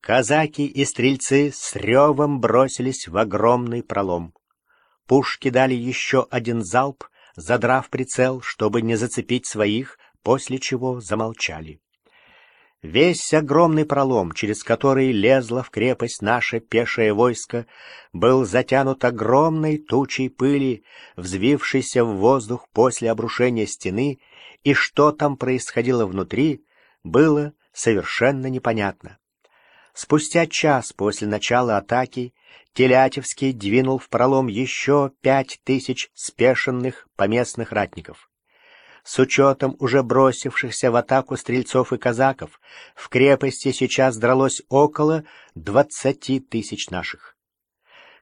Казаки и стрельцы с ревом бросились в огромный пролом. Пушки дали еще один залп, задрав прицел, чтобы не зацепить своих, после чего замолчали. Весь огромный пролом, через который лезло в крепость наше пешее войско, был затянут огромной тучей пыли, взвившейся в воздух после обрушения стены, и что там происходило внутри, было совершенно непонятно. Спустя час после начала атаки Телятевский двинул в пролом еще пять тысяч спешенных поместных ратников. С учетом уже бросившихся в атаку стрельцов и казаков, в крепости сейчас дралось около двадцати тысяч наших.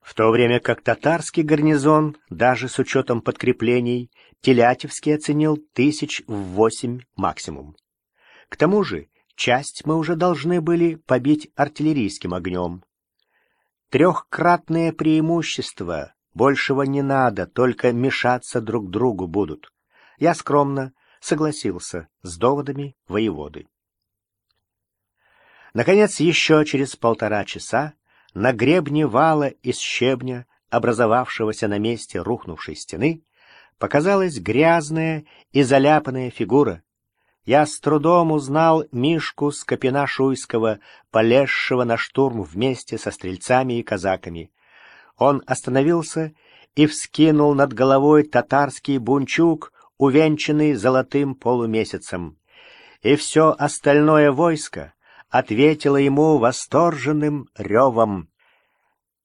В то время как татарский гарнизон, даже с учетом подкреплений, Телятевский оценил тысяч в восемь максимум. К тому же часть мы уже должны были побить артиллерийским огнем. Трехкратное преимущество, большего не надо, только мешаться друг другу будут. Я скромно согласился с доводами воеводы. Наконец, еще через полтора часа на гребне вала из щебня, образовавшегося на месте рухнувшей стены, показалась грязная и заляпанная фигура. Я с трудом узнал Мишку Скопина-Шуйского, полезшего на штурм вместе со стрельцами и казаками. Он остановился и вскинул над головой татарский бунчук, увенчанный золотым полумесяцем. И все остальное войско ответило ему восторженным ревом.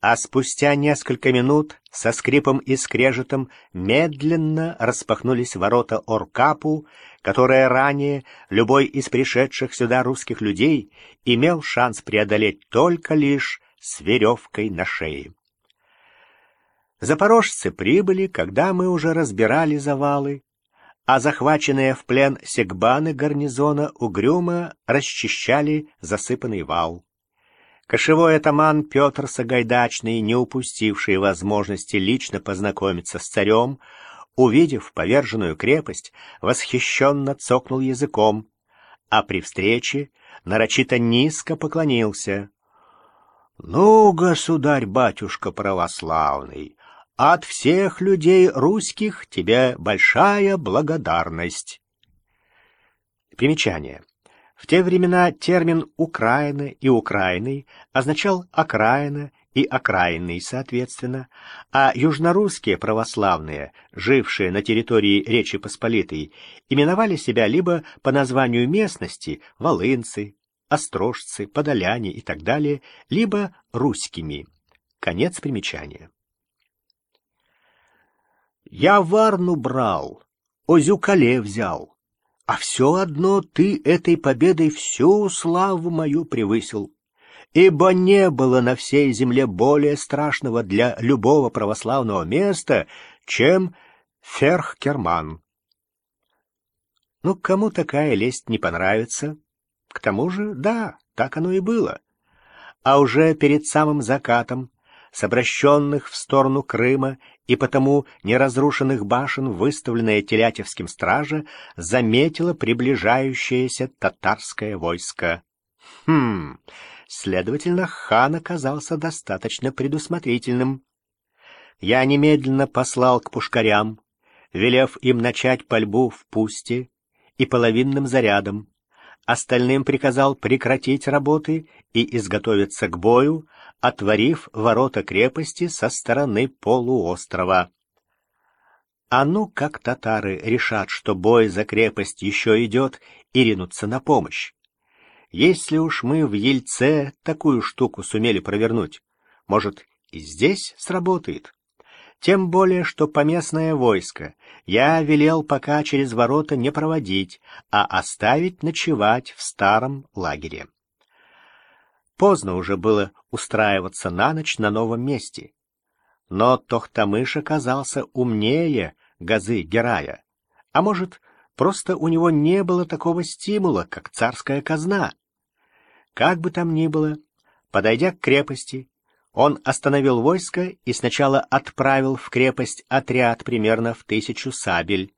А спустя несколько минут со скрипом и скрежетом медленно распахнулись ворота Оркапу, которое ранее любой из пришедших сюда русских людей имел шанс преодолеть только лишь с веревкой на шее. Запорожцы прибыли, когда мы уже разбирали завалы, а захваченные в плен сегбаны гарнизона угрюмо расчищали засыпанный вал. Кошевой атаман Петр Сагайдачный, не упустивший возможности лично познакомиться с царем, увидев поверженную крепость, восхищенно цокнул языком, а при встрече нарочито низко поклонился. — Ну, государь-батюшка православный, от всех людей русских тебе большая благодарность. Примечание. В те времена термин «Украина» и «Украиной» означал «окраина» и «окраинный» соответственно, а южнорусские православные, жившие на территории Речи Посполитой, именовали себя либо по названию местности «волынцы», «острожцы», «подоляне» и так далее, либо «русскими». Конец примечания. Я Варну брал, Озюкале взял, а все одно ты этой победой всю славу мою превысил. Ибо не было на всей земле более страшного для любого православного места, чем Ферхкерман. Ну, кому такая лесть не понравится? К тому же, да, так оно и было. А уже перед самым закатом с обращенных в сторону Крыма и потому неразрушенных башен, выставленная Телятевским стража, заметила приближающееся татарское войско. Хм, следовательно, хан оказался достаточно предусмотрительным. Я немедленно послал к пушкарям, велев им начать пальбу в пусте и половинным зарядом. Остальным приказал прекратить работы и изготовиться к бою, отворив ворота крепости со стороны полуострова. А ну, как татары решат, что бой за крепость еще идет, и ринутся на помощь. Если уж мы в Ельце такую штуку сумели провернуть, может, и здесь сработает? Тем более, что поместное войско я велел пока через ворота не проводить, а оставить ночевать в старом лагере. Поздно уже было устраиваться на ночь на новом месте. Но Тохтамыш оказался умнее Газы Герая. А может, просто у него не было такого стимула, как царская казна. Как бы там ни было, подойдя к крепости, он остановил войско и сначала отправил в крепость отряд примерно в тысячу сабель.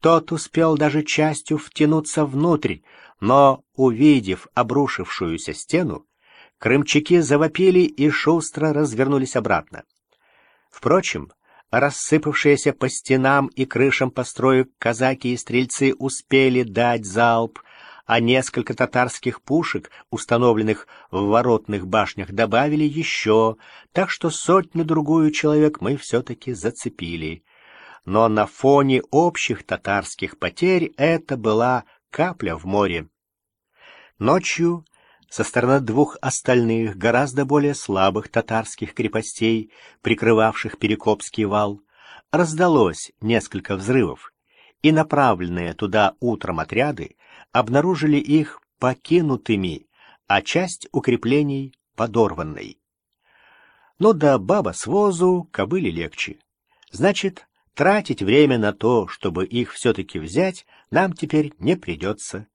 Тот успел даже частью втянуться внутрь, но, увидев обрушившуюся стену, крымчаки завопили и шустро развернулись обратно. Впрочем, рассыпавшиеся по стенам и крышам построек казаки и стрельцы успели дать залп, а несколько татарских пушек, установленных в воротных башнях, добавили еще, так что сотню-другую человек мы все-таки зацепили. Но на фоне общих татарских потерь это была капля в море. Ночью со стороны двух остальных, гораздо более слабых татарских крепостей, прикрывавших Перекопский вал, раздалось несколько взрывов, и направленные туда утром отряды обнаружили их покинутыми, а часть укреплений подорванной. Но да баба с возу кобыли легче. Значит, тратить время на то, чтобы их все-таки взять, нам теперь не придется.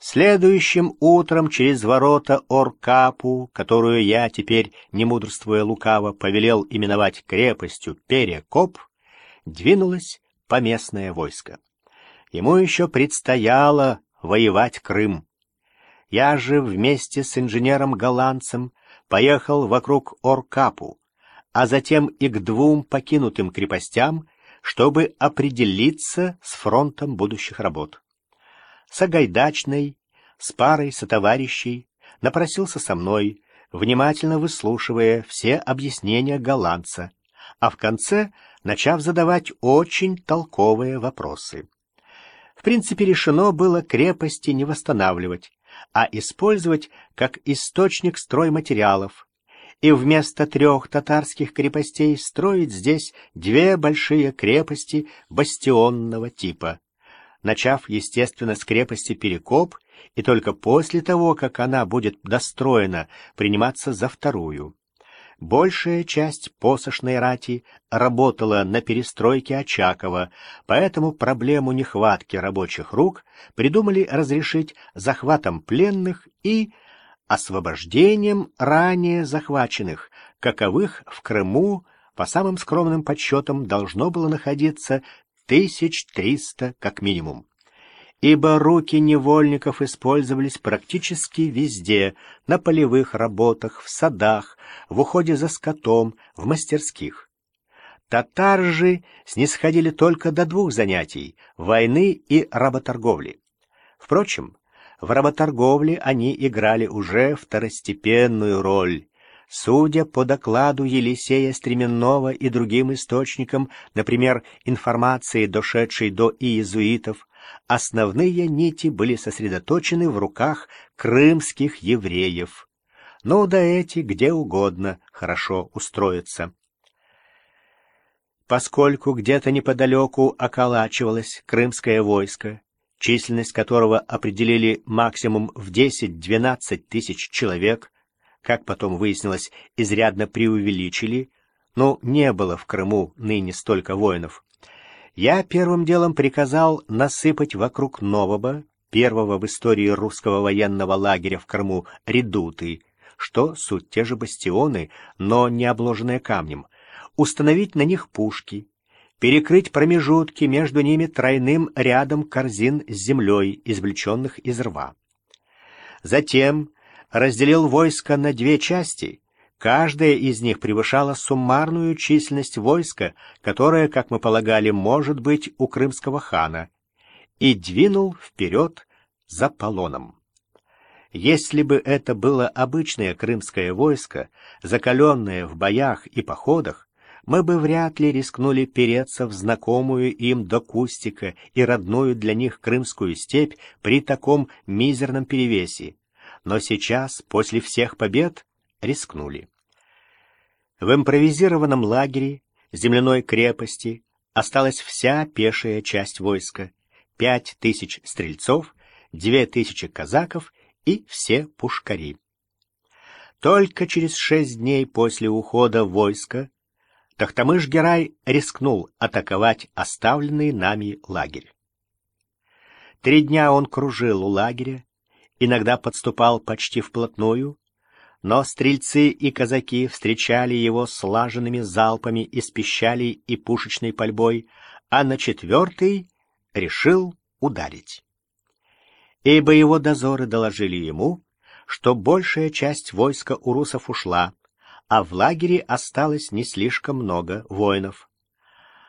Следующим утром через ворота Оркапу, которую я теперь, не мудрствуя лукаво, повелел именовать крепостью Перекоп, двинулось поместное войско. Ему еще предстояло воевать Крым. Я же вместе с инженером-голландцем поехал вокруг Оркапу, а затем и к двум покинутым крепостям, чтобы определиться с фронтом будущих работ. Сагайдачный, с парой сотоварищей, напросился со мной, внимательно выслушивая все объяснения голландца, а в конце начав задавать очень толковые вопросы. В принципе, решено было крепости не восстанавливать, а использовать как источник стройматериалов, и вместо трех татарских крепостей строить здесь две большие крепости бастионного типа начав, естественно, с крепости Перекоп, и только после того, как она будет достроена, приниматься за вторую. Большая часть посошной рати работала на перестройке Очакова, поэтому проблему нехватки рабочих рук придумали разрешить захватом пленных и освобождением ранее захваченных, каковых в Крыму, по самым скромным подсчетам, должно было находиться тысяч триста как минимум. Ибо руки невольников использовались практически везде, на полевых работах, в садах, в уходе за скотом, в мастерских. Татар же снисходили только до двух занятий — войны и работорговли. Впрочем, в работорговле они играли уже второстепенную роль. Судя по докладу Елисея Стременного и другим источникам, например, информации, дошедшей до иезуитов, основные нити были сосредоточены в руках крымских евреев. Но да эти где угодно хорошо устроятся. Поскольку где-то неподалеку околачивалось крымское войско, численность которого определили максимум в 10-12 тысяч человек, как потом выяснилось, изрядно преувеличили, но не было в Крыму ныне столько воинов. Я первым делом приказал насыпать вокруг нового, первого в истории русского военного лагеря в Крыму, редуты, что суть те же бастионы, но не обложенные камнем, установить на них пушки, перекрыть промежутки между ними тройным рядом корзин с землей, извлеченных из рва. Затем разделил войско на две части. Каждая из них превышала суммарную численность войска, которая, как мы полагали, может быть у крымского хана, и двинул вперед за полоном. Если бы это было обычное крымское войско, закаленное в боях и походах, мы бы вряд ли рискнули переться в знакомую им до Кустика и родную для них крымскую степь при таком мизерном перевесе но сейчас, после всех побед, рискнули. В импровизированном лагере земляной крепости осталась вся пешая часть войска, пять тысяч стрельцов, две тысячи казаков и все пушкари. Только через шесть дней после ухода войска Тахтамыш-Герай рискнул атаковать оставленный нами лагерь. Три дня он кружил у лагеря, иногда подступал почти вплотную, но стрельцы и казаки встречали его слаженными залпами из пищалей и пушечной пальбой, а на четвертый решил ударить. Ибо его дозоры доложили ему, что большая часть войска у русов ушла, а в лагере осталось не слишком много воинов.